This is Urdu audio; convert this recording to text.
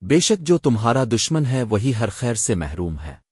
بے شک جو تمہارا دشمن ہے وہی ہر خیر سے محروم ہے۔